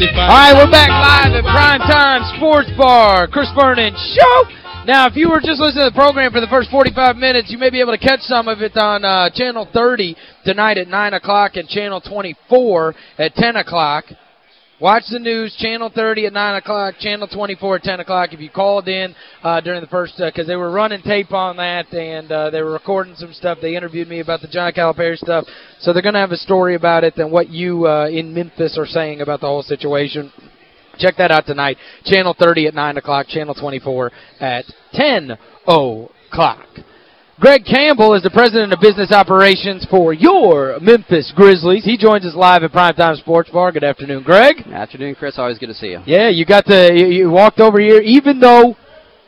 All right, we're back live at Primetime Sports Bar, Chris Vernon Show. Now, if you were just listening to the program for the first 45 minutes, you may be able to catch some of it on uh, Channel 30 tonight at 9 o'clock and Channel 24 at 10 o'clock. Watch the news, Channel 30 at 9 o'clock, Channel 24 at 10 o'clock. If you called in uh, during the first, because they were running tape on that and uh, they were recording some stuff. They interviewed me about the John Calipari stuff. So they're going to have a story about it and what you uh, in Memphis are saying about the whole situation. Check that out tonight. Channel 30 at 9 o'clock, Channel 24 at 10 o'clock. Greg Campbell is the president of business operations for your Memphis Grizzlies. He joins us live at Primetime Sports Bar. Good afternoon, Greg. Good Afternoon, Chris. Always good to see you. Yeah, you got the you, you walked over here even though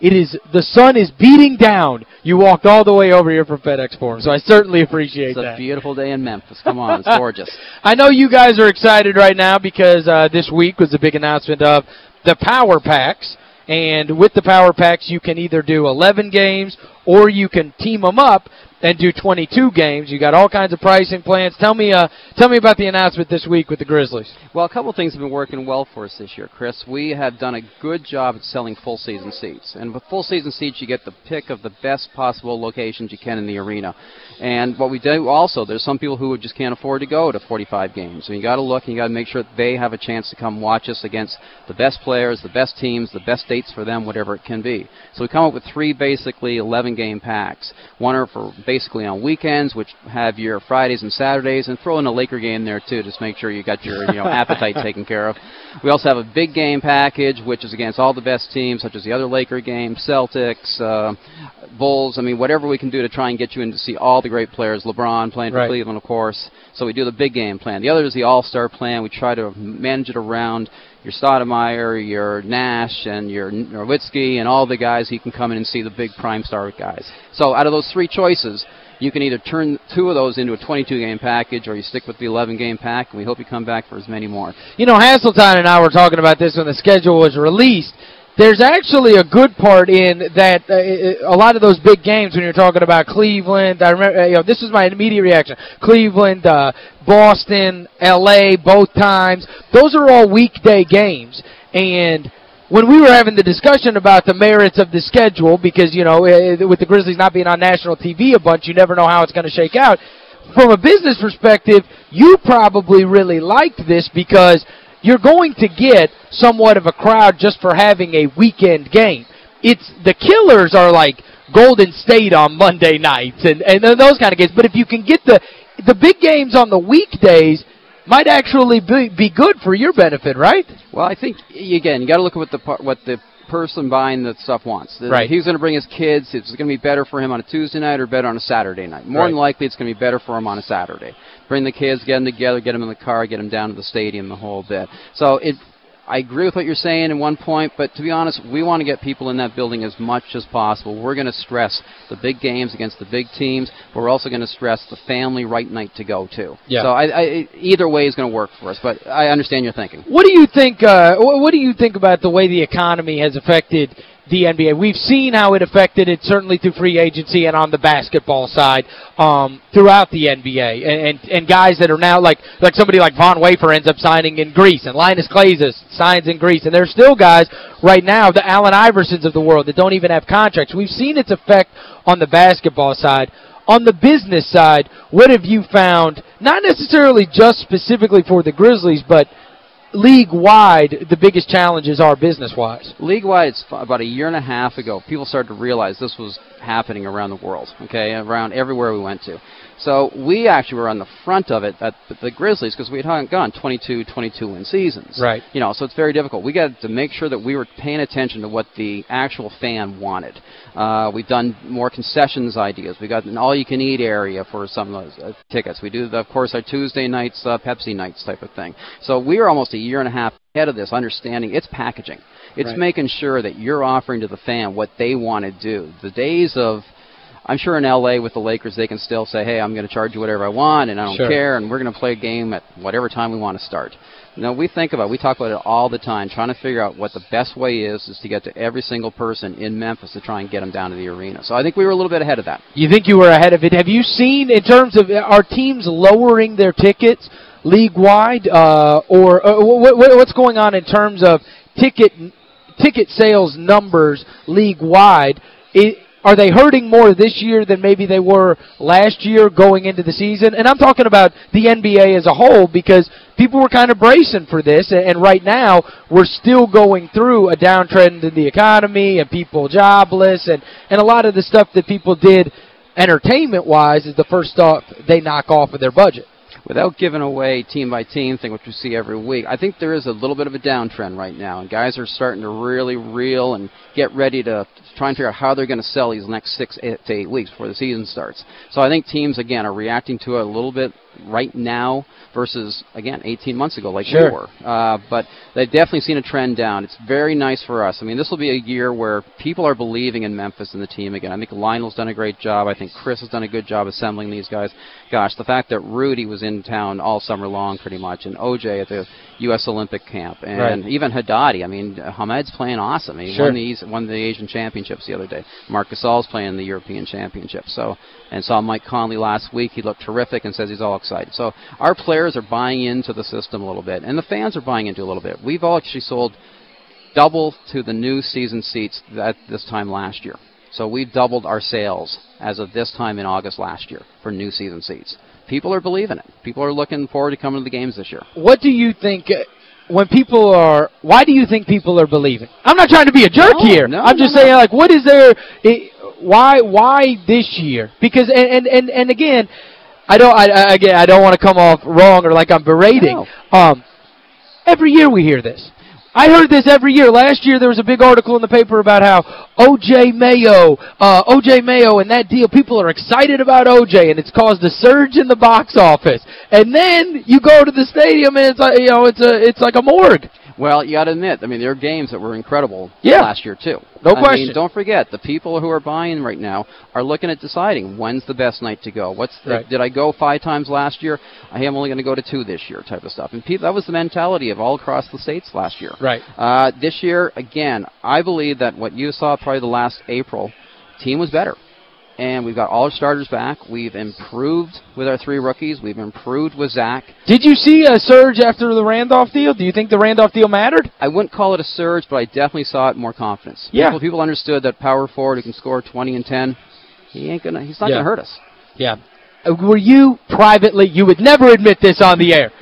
it is the sun is beating down. You walked all the way over here from FedEx Forum. So I certainly appreciate It's a that. beautiful day in Memphis. Come on, it's gorgeous. I know you guys are excited right now because uh, this week was the big announcement of the Power Packs. And with the Power Packs, you can either do 11 games or you can team them up and do 22 games. You got all kinds of pricing plans. Tell me uh, tell me about the announcement this week with the Grizzlies. Well, a couple things have been working well for us this year, Chris. We have done a good job at selling full season seats. And with full season seats, you get the pick of the best possible locations you can in the arena. And what we do also, there's some people who just can't afford to go to 45 games. So you got to look and you got to make sure they have a chance to come watch us against the best players, the best teams, the best dates for them, whatever it can be. So we come up with three basically 11 game packs. One are for basically on weekends, which have your Fridays and Saturdays, and throw in a Laker game there too, just make sure you got your you know appetite taken care of. We also have a big game package, which is against all the best teams, such as the other Laker games, Celtics, uh, Bulls. I mean, whatever we can do to try and get you in to see all the great players. LeBron playing for Right. Cleveland, of course. So we do the big game plan. The other is the All-Star plan. We try to manage it around your Stoudemire, your Nash, and your Nowitzki, and all the guys who can come in and see the big prime star guys. So out of those three choices, you can either turn two of those into a 22-game package, or you stick with the 11-game pack, and we hope you come back for as many more. You know, Hasseltine and I were talking about this when the schedule was released. There's actually a good part in that uh, a lot of those big games when you're talking about Cleveland, I remember, uh, you know, this is my immediate reaction. Cleveland, uh, Boston, L.A., both times. Those are all weekday games. And when we were having the discussion about the merits of the schedule, because, you know, with the Grizzlies not being on national TV a bunch, you never know how it's going to shake out. From a business perspective, you probably really liked this because you're going to get somewhat of a crowd just for having a weekend game. It's the killers are like Golden State on Monday nights and and those kind of games. But if you can get the the big games on the weekdays might actually be be good for your benefit, right? Well, I think again, you got to look at what the what the person buying the stuff wants. Right. He's going to bring his kids. It's going to be better for him on a Tuesday night or better on a Saturday night. More than likely, it's going to be better for him on a Saturday. Bring the kids, get them together, get them in the car, get them down to the stadium, the whole bit. So it. I agree with what you're saying in one point, but to be honest, we want to get people in that building as much as possible. We're going to stress the big games against the big teams, but we're also going to stress the family right night to go to. Yeah. So I, I, either way is going to work for us, but I understand your thinking. What do you think uh what do you think about the way the economy has affected the NBA? We've seen how it affected it certainly through free agency and on the basketball side um throughout the NBA and and, and guys that are now like like somebody like Von Wafer ends up signing in Greece and Linas Kleiza signs in Greece and there's still guys right now the Allen Iversons of the world that don't even have contracts. We've seen its effect on the basketball side. On the business side, what have you found, not necessarily just specifically for the Grizzlies, but league-wide, the biggest challenges are business-wise? League-wide, it's about a year and a half ago, people started to realize this was happening around the world, okay, around everywhere we went to. So we actually were on the front of it at the Grizzlies because we had gone 22, 22 win seasons. Right. You know, so it's very difficult. We got to make sure that we were paying attention to what the actual fan wanted. Uh, we've done more concessions ideas. We got an all-you-can-eat area for some of those uh, tickets. We do, the, of course, our Tuesday nights, uh, Pepsi nights type of thing. So we are almost a year and a half ahead of this, understanding it's packaging. It's Right. making sure that you're offering to the fan what they want to do. The days of I'm sure in LA with the Lakers they can still say, "Hey, I'm going to charge you whatever I want and I don't Sure. care and we're going to play a game at whatever time we want to start." You know, we think about, it, we talk about it all the time, trying to figure out what the best way is is to get to every single person in Memphis to try and get them down to the arena. So I think we were a little bit ahead of that. You think you were ahead of it. Have you seen, in terms of, are teams lowering their tickets league-wide? Uh, or uh, wh- wh- what's going on in terms of ticket ticket sales numbers league-wide? Are they hurting more this year than maybe they were last year going into the season? And I'm talking about the NBA as a whole because people were kind of bracing for this, and, and right now we're still going through a downtrend in the economy and people jobless and, and a lot of the stuff that people did entertainment-wise is the first stuff they knock off of their budget. without giving away team by team thing, which we see every week, I think there is a little bit of a downtrend right now, and guys are starting to really reel and get ready to try and figure out how they're going to sell these next six eight to eight weeks before the season starts. So I think teams again are reacting to it a little bit right now versus again 18 months ago, like Sure. we were. Uh, but they've definitely seen a trend down. It's very nice for us. I mean, this will be a year where people are believing in Memphis and the team again. I think Lionel's done a great job. I think Chris has done a good job assembling these guys. Gosh, the fact that Rudy was in town all summer long, pretty much, and OJ at the U.S. Olympic camp, and Right. even Haddadi. I mean, Hamed's playing awesome. He Sure. won the won the Asian Championships the other day. Marc Gasol's playing the European Championship. So, and saw Mike Conley last week. He looked terrific and says he's all excited. So, our players are buying into the system a little bit, and the fans are buying into a little bit. We've all actually sold double to the new season seats at this time last year. So we've doubled our sales as of this time in August last year for new season seats. People are believing it. People are looking forward to coming to the games this year. What do you think when people are why do you think people are believing? I'm not trying to be a jerk No, here. no, I'm just no, saying like what is there i why why this year? Because and and and, and again, I don't I, I again I don't want to come off wrong or like I'm berating. Um every year we hear this. I heard this every year. Last year there was a big article in the paper about how O.J. Mayo, uh, O.J. Mayo and that deal, people are excited about O.J. and it's caused a surge in the box office. And then you go to the stadium and it's like, you know, it's a it's like a morgue. Well, you got to admit, I mean, there are games that were incredible Yeah. last year too. No I question. Mean, don't forget, the people who are buying right now are looking at deciding when's the best night to go. What's the, Right. did I go five times last year? I am only going to go to two this year, type of stuff. And people, that was the mentality of all across the states last year. Right. Uh, this year, again, I believe that what you saw probably the last April, team was better. And we've got all our starters back. We've improved with our three rookies. We've improved with Zach. Did you see a surge after the Randolph deal? Do you think the Randolph deal mattered? I wouldn't call it a surge, but I definitely saw it more confidence. Yeah. People, people understood that power forward who can score 20 and 10, he ain't gonna. He's not Yeah. gonna hurt us. Yeah. Uh, Were you privately, you would never admit this on the air,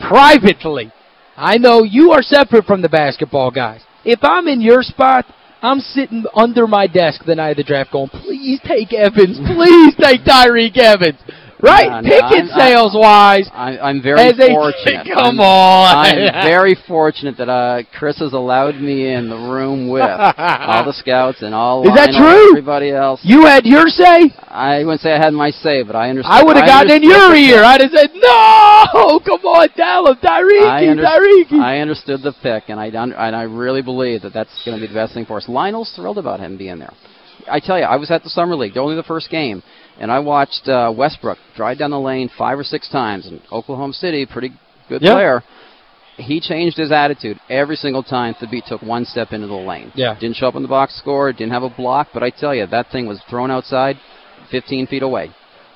privately, I know you are separate from the basketball guys. If I'm in your spot, I'm sitting under my desk the night of the draft going, please take Evans, please take Tyreke Evans. Right? No, no, Ticket I'm- I- sales-wise, I'm very fortunate. Come I'm, on. I'm very fortunate that uh, Chris has allowed me in the room with all the scouts and all. Is that Lionel true? Everybody else. You had your say? I wouldn't say I had my say, but I understand. I would have gotten in your ear. I'd have said, no, come on, tell him, I, Tyreke, under- Tyreke. I understood the pick, and I and I really believe that that's going to be the best thing for us. Lionel's thrilled about him being there. I tell you, I was at the summer league, only the first game, and I watched uh, Westbrook drive down the lane five or six times. And Oklahoma City, pretty good Yeah. player. He changed his attitude every single time Thabeet took one step into the lane. Yeah. Didn't show up in the box score, didn't have a block, but I tell you, that thing was thrown outside 15 feet away.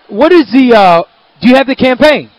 What is the, uh, do you have the campaign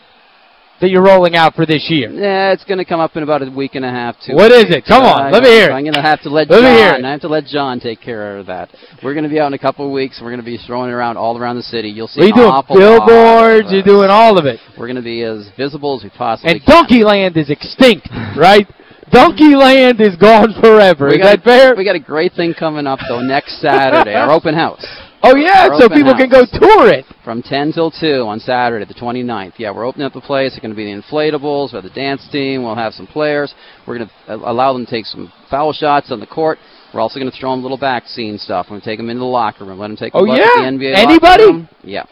that you're rolling out for this year? Yeah, it's going to come up in about a week and a half, two What is it? Come on, Uh, let me hear it. I'm going to have to let, Let me John. hear it. I have to let John take care of that. We're going to be out in a couple of weeks. We're going to be throwing it around all around the city. You'll see What are you an doing? awful lot of Billboards, you're doing all of it. We're going to be as visible as we possibly And Donkey Land is extinct, right? Donkey Land is gone forever. We Is got, that fair? We got a great thing coming up though next Saturday, our open house. Oh, yeah, so people can go tour it. from 10 till 2 on Saturday, the 29th. Yeah, we're opening up the place. It's going to be the inflatables. We have the dance team. We'll have some players. We're going to uh, allow them to take some foul shots on the court. We're also going to throw them little back scene stuff. We're going to take them into the locker room. Let them take a Oh, look yeah? at the NBA locker Anybody? Yeah.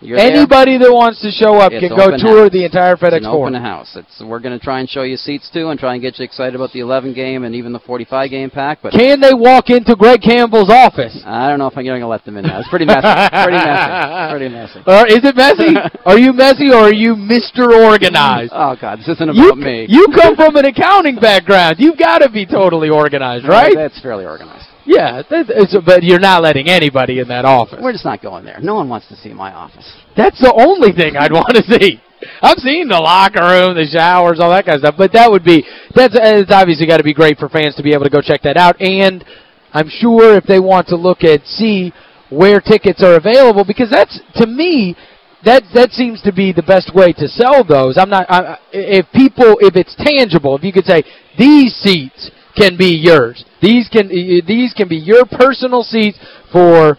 You're there. Anybody that wants to show up It's can go tour house. the entire It's FedEx open Forum. house. It's, we're going to try and show you seats too and try and get you excited about the 11 game and even the 45 game pack. But Can they walk into Greg Campbell's office? I don't know if I'm going to let them in now. It's pretty messy. pretty messy. Pretty messy. Or uh, is it messy? are you messy or are you Mr. Organized? Oh God, this isn't you, about me. you come from an accounting background. You've got to be totally organized, right? That's fairly organized. Yeah, but you're not letting anybody in that office. We're just not going there. No one wants to see my office. That's the only thing I'd want to see. I've seen the locker room, the showers, all that kind of stuff, but that would be, that's uh, it's obviously got to be great for fans to be able to go check that out, and I'm sure if they want to look at, see where tickets are available, because that's, to me, that that seems to be the best way to sell those. I'm not, I, I- if people, if it's tangible, if you could say, these seats can be yours. These can, these can be your personal seats for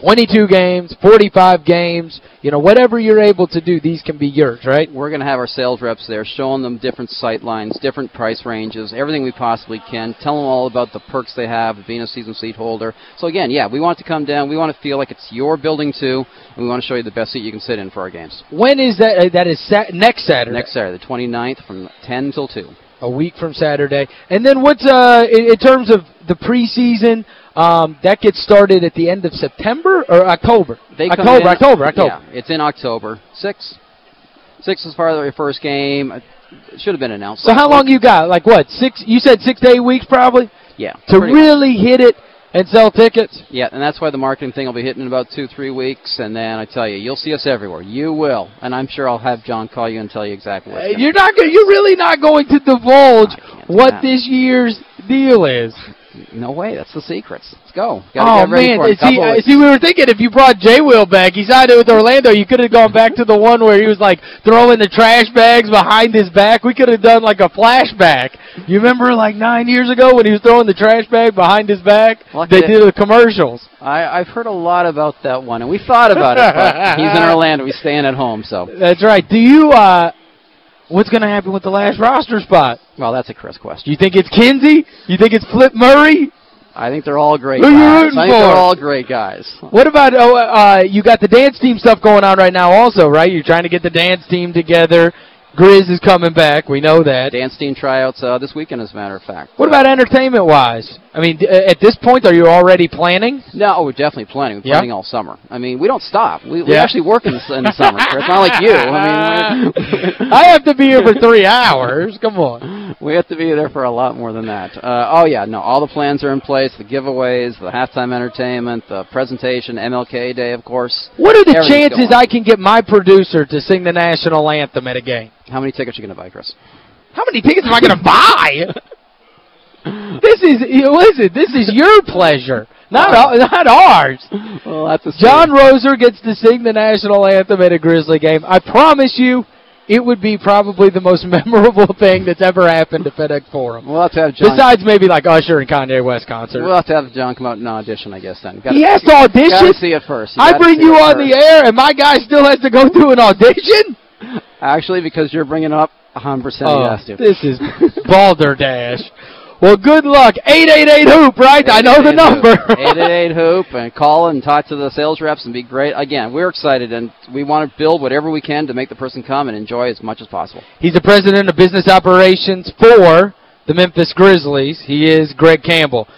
22 games, 45 games, you know, whatever you're able to do, these can be yours, right? We're going to have our sales reps there showing them different sight lines, different price ranges, everything we possibly can. Tell them all about the perks they have of being a season seat holder. So again, yeah, we want to come down. We want to feel like it's your building too, and we want to show you the best seat you can sit in for our games. When is that? Uh, that is sa next Saturday. Next Saturday, the 29th from 10 till 2. A week from Saturday. And then what's, uh, in, in terms of the preseason, um, that gets started at the end of September or October? They October, in- October, October. Yeah, it's in October. 6. 6 is part of your first game. It should have been announced. So how long you got? Like what? Six? You said six to eight weeks probably? Yeah. To pretty much. really hit it and sell tickets? Yeah, and that's why the marketing thing will be hitting in about two, three weeks, and then I tell you, you'll see us everywhere. You will, and I'm sure I'll have John call you and tell you exactly what's You're not you're really not going to divulge I can't do what this year's deal is. No way, that's the secrets. Let's go. Gotta Oh man, see, uh, see we were thinking if you brought J Will back, he signed it with Orlando, you could have gone back to the one where he was like throwing the trash bags behind his back. We could have done like a flashback. You remember like 9 years ago when he was throwing the trash bag behind his back? Lucky they did the commercials. I, I've heard a lot about that one, and we thought about it, but he's in Orlando. He's staying at home, so. That's right. Do you uh what's going to happen with the last roster spot? Well, that's a Chris question. you think it's Kinsey? You think it's Flip Murray? I think they're all great Who you rooting I think for? they're all great guys. What about oh uh you got the dance team stuff going on right now also, right? You're trying to get the dance team together. Grizz is coming back. We know that. Dance team tryouts uh, this weekend, as a matter of fact. What about entertainment-wise? I mean, uh, at this point, are you already planning? No, we're definitely planning. We're Yeah? planning all summer. I mean, we don't stop. We, we actually work in, the- in the summer, It's Not like you. I mean, I have to be here for three hours. Come on. we have to be there for a lot more than that. Uh, oh, yeah, no, all the plans are in place, the giveaways, the halftime entertainment, the presentation, MLK Day, of course. What are the chances. I can get my producer to sing the national anthem at a game? How many tickets are you going to buy, Chris? How many tickets am I going to buy? this is, listen, this is your pleasure, not, oh. our- not ours. Well, that's a John Roser gets to sing the national anthem at a Grizzly game. I promise you, it would be probably the most memorable thing that's ever happened to FedEx Forum. We'll have to have John. Besides maybe like Usher and Kanye West concert. We'll have to have John come out and audition, I guess, then. Gotta, he has to Gotta audition? see it first. I bring you on first. the air and my guy still has to go through an audition? Actually, because you're bringing up, 100% Oh, has to. this is balderdash. Well, good luck. 888-HOOP, right? I know the number. 888 Hoop and call and talk to the sales reps and be great. Again, we're excited and we want to build whatever we can to make the person come and enjoy as much as possible. He's the president of business operations for the Memphis Grizzlies. He is Greg Campbell.